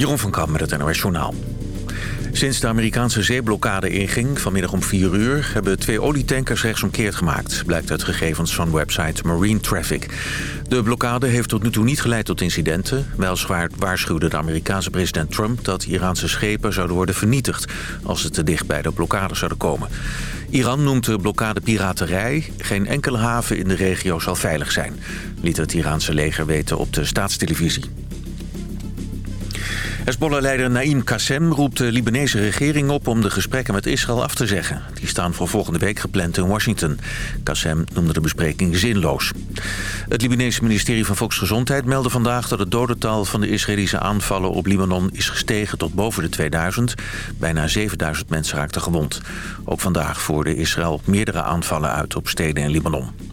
Jeroen van Kamp met het NOS Journaal. Sinds de Amerikaanse zeeblokkade inging, vanmiddag om 4 uur... hebben twee olietankers rechtsomkeerd gemaakt... blijkt uit gegevens van website Marine Traffic. De blokkade heeft tot nu toe niet geleid tot incidenten. Wel waarschuwde de Amerikaanse president Trump... dat Iraanse schepen zouden worden vernietigd... als ze te dicht bij de blokkade zouden komen. Iran noemt de blokkade piraterij. Geen enkele haven in de regio zal veilig zijn... liet het Iraanse leger weten op de staatstelevisie. Hezbollah-leider Naim Qassem roept de Libanese regering op om de gesprekken met Israël af te zeggen. Die staan voor volgende week gepland in Washington. Qassem noemde de bespreking zinloos. Het Libanese ministerie van Volksgezondheid meldde vandaag dat het dodental van de Israëlische aanvallen op Libanon is gestegen tot boven de 2000. Bijna 7000 mensen raakten gewond. Ook vandaag voerde Israël meerdere aanvallen uit op steden in Libanon.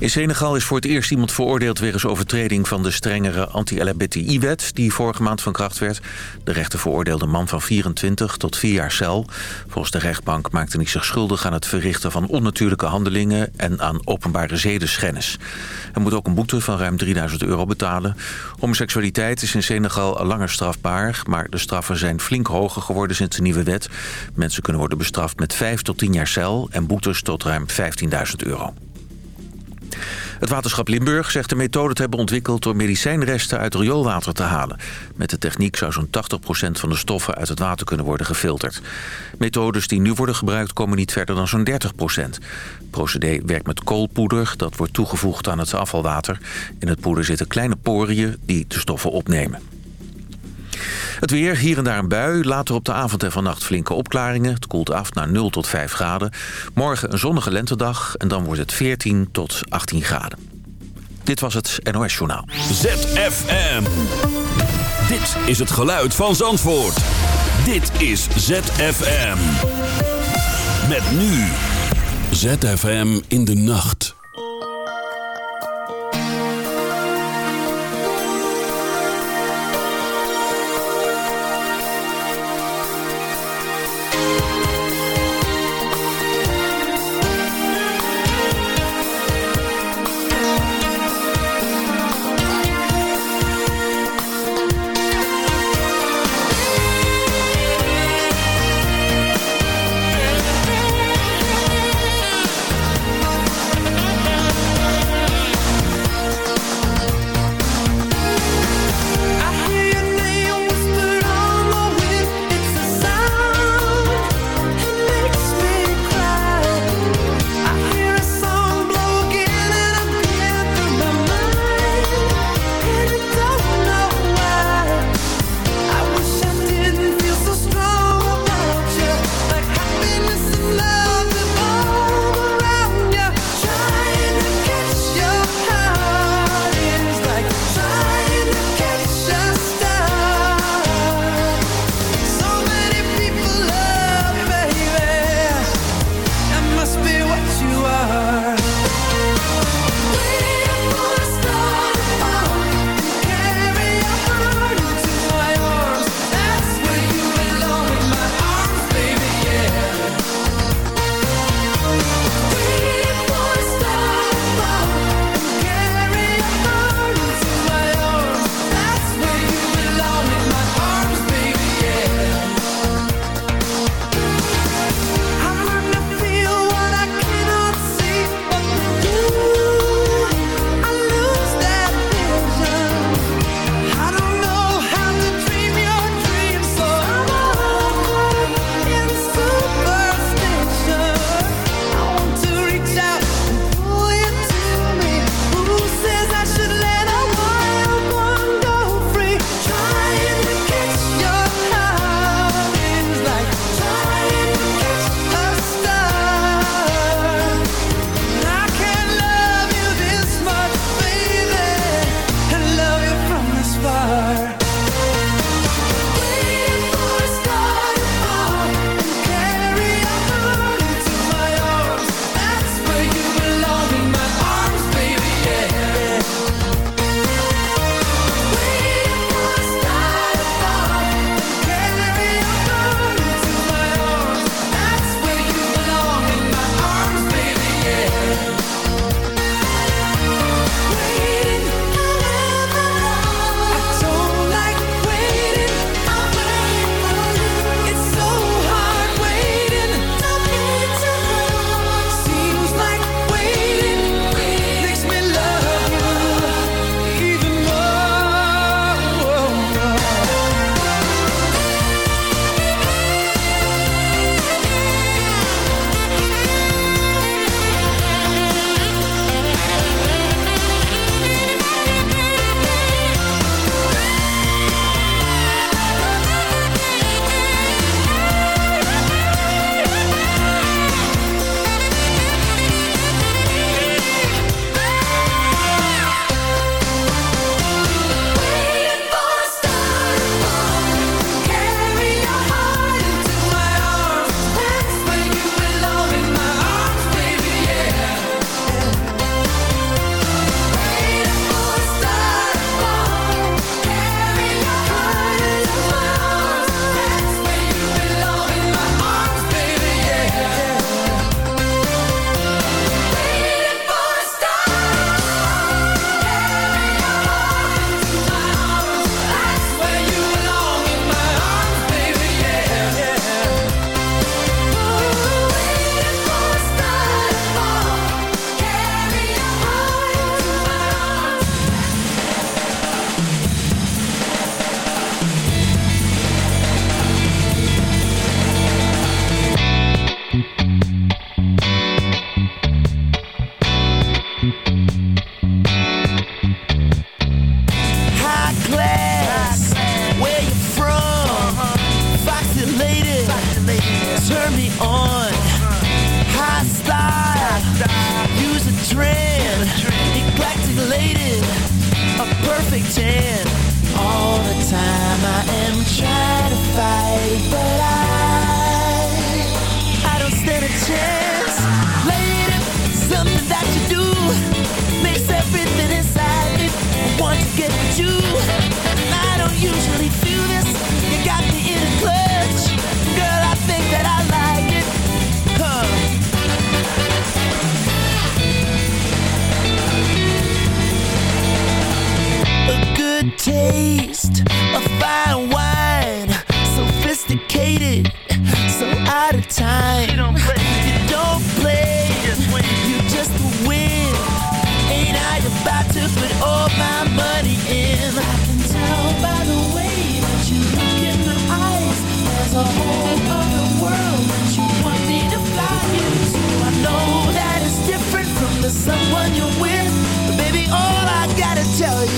In Senegal is voor het eerst iemand veroordeeld wegens overtreding van de strengere anti-LHBTI-wet die vorige maand van kracht werd. De rechter veroordeelde een man van 24 tot 4 jaar cel. Volgens de rechtbank maakte hij zich schuldig aan het verrichten van onnatuurlijke handelingen en aan openbare zedenschennis. Hij moet ook een boete van ruim 3000 euro betalen. Homoseksualiteit is in Senegal al langer strafbaar, maar de straffen zijn flink hoger geworden sinds de nieuwe wet. Mensen kunnen worden bestraft met 5 tot 10 jaar cel en boetes tot ruim 15.000 euro. Het waterschap Limburg zegt de methode te hebben ontwikkeld... door medicijnresten uit rioolwater te halen. Met de techniek zou zo'n 80% van de stoffen uit het water kunnen worden gefilterd. Methodes die nu worden gebruikt komen niet verder dan zo'n 30%. Het procedé werkt met koolpoeder, dat wordt toegevoegd aan het afvalwater. In het poeder zitten kleine poriën die de stoffen opnemen. Het weer, hier en daar een bui. Later op de avond en vannacht flinke opklaringen. Het koelt af naar 0 tot 5 graden. Morgen een zonnige lentedag en dan wordt het 14 tot 18 graden. Dit was het NOS Journaal. ZFM. Dit is het geluid van Zandvoort. Dit is ZFM. Met nu. ZFM in de nacht.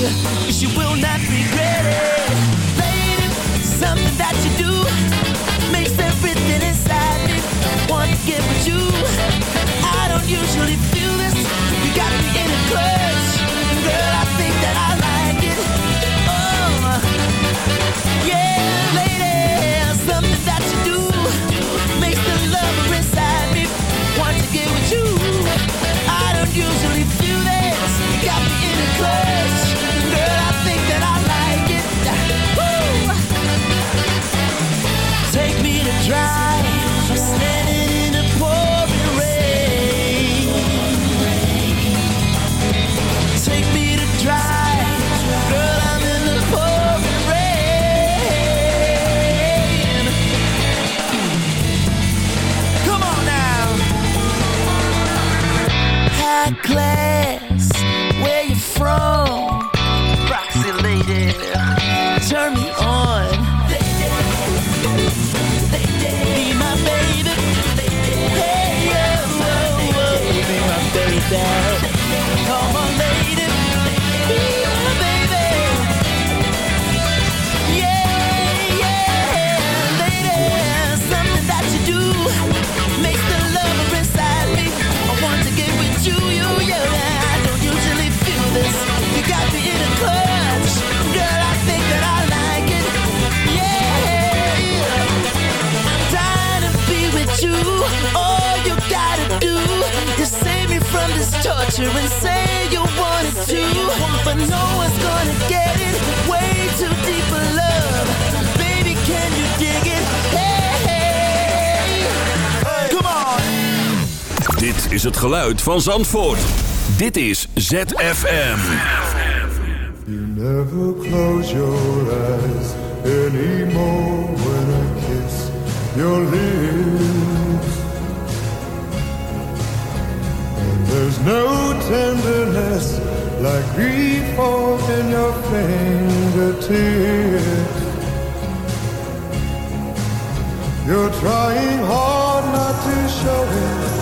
you will not regret it. Lady, something that you do makes everything inside me want to get with you. I don't usually Clear. is het geluid van Zandvoort. Dit is ZFM. You never close your eyes anymore when I kiss your lips. And there's no tenderness like grief in your fingertips. You're trying hard not to show it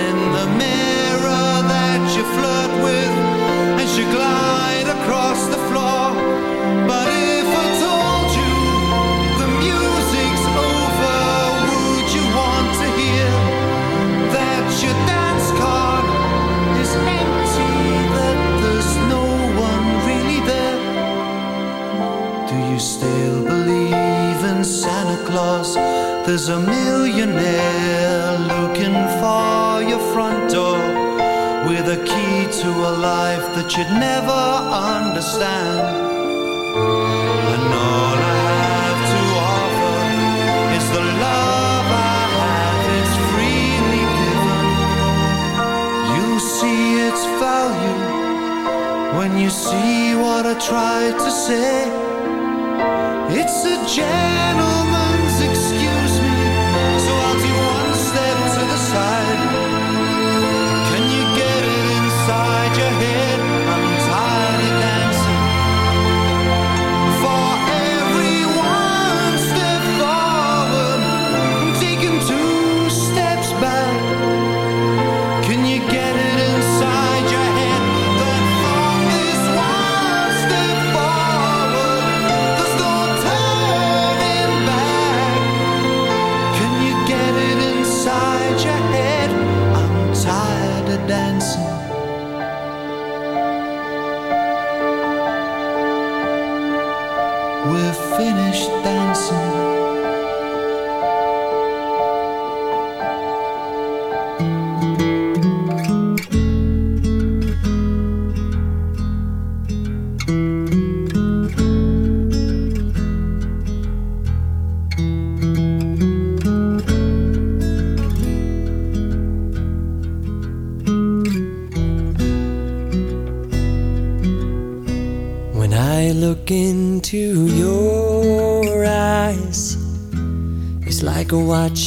you'd never understand. We're finished dancing.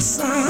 Looking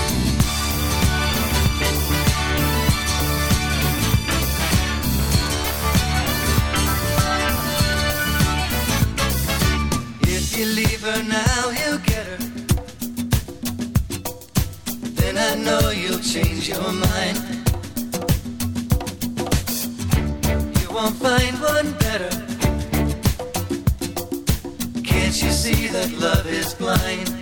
you were mine. You won't find one better. Can't you see that love is blind?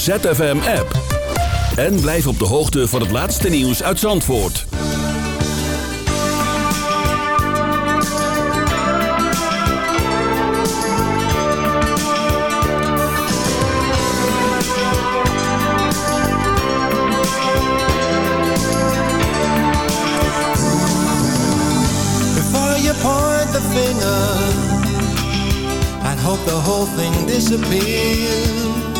ZFM-app. En blijf op de hoogte van het laatste nieuws uit Zandvoort. Finger and hope the whole thing disappears.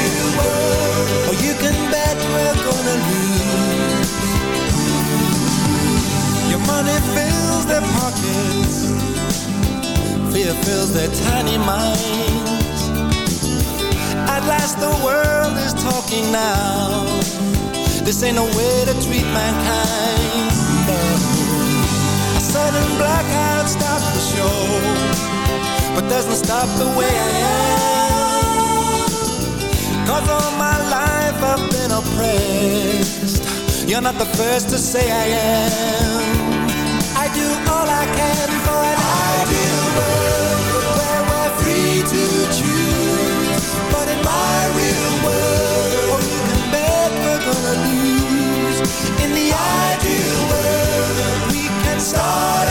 oh, you can bet we're gonna lose. Your money fills their pockets, fear fills their tiny minds. At last the world is talking now. This ain't no way to treat mankind. A sudden blackout stops the show, but doesn't stop the way I am. Cause all my life I've been oppressed. You're not the first to say I am. I do all I can for an ideal world where we're free to choose. But in my real world, oh, you can bet we're gonna lose. In the ideal world, we can start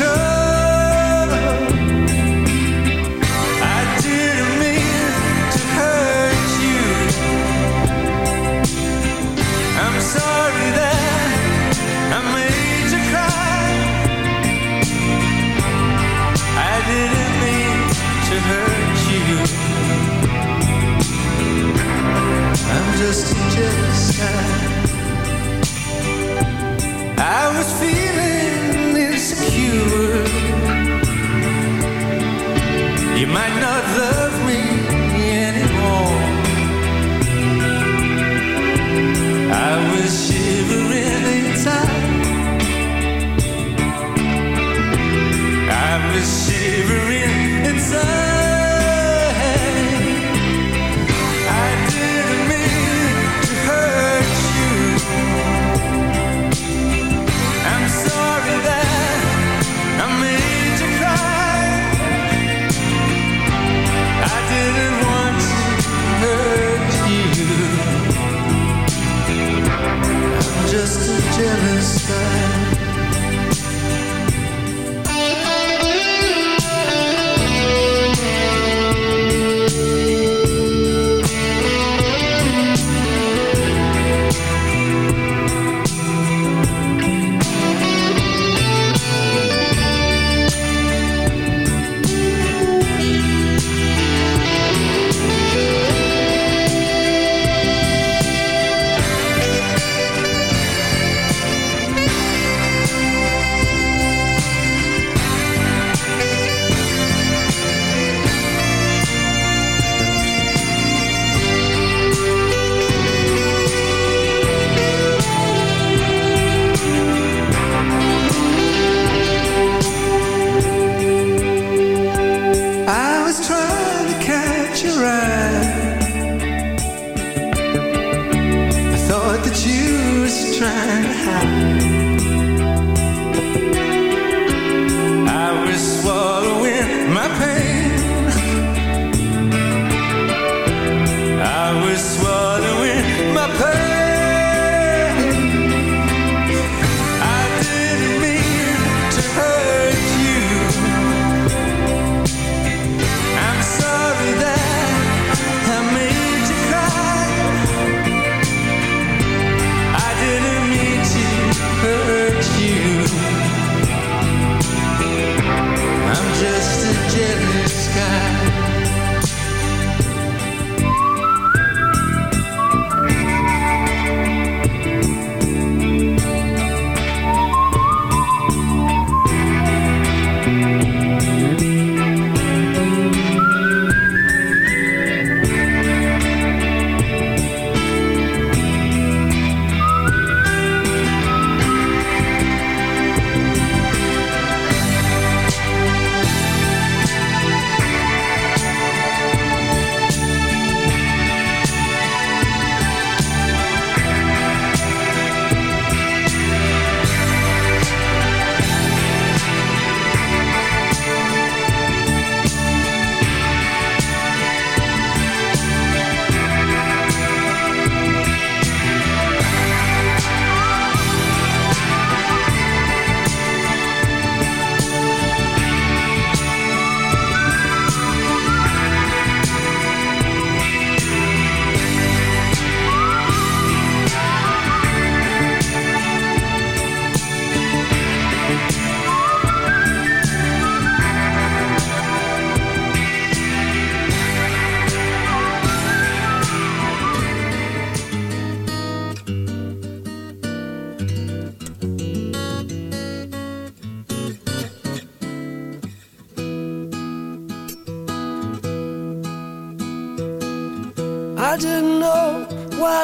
lose you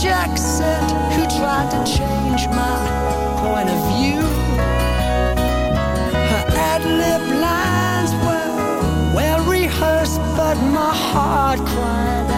Jack said who tried to change my point of view. Her ad lib lines were well rehearsed, but my heart cried out.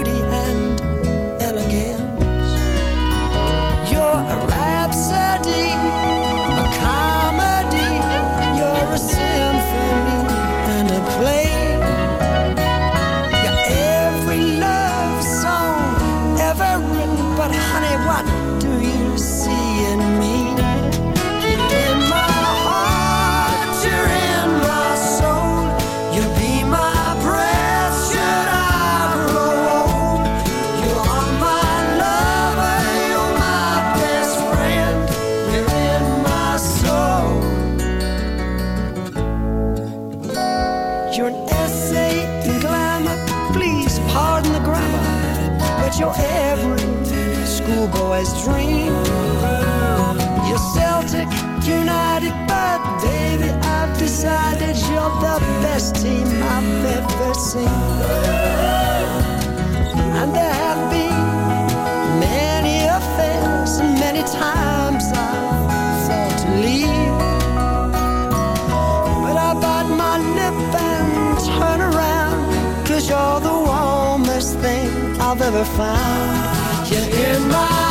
sing. And there have been many affairs, and many times I thought to leave. But I bite my lip and turn around, cause you're the warmest thing I've ever found. You're in my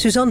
Suzanne